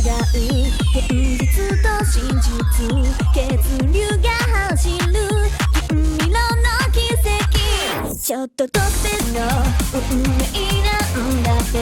違う現実と真実血流が走る金色の奇跡ちょっと特別の運命なんだって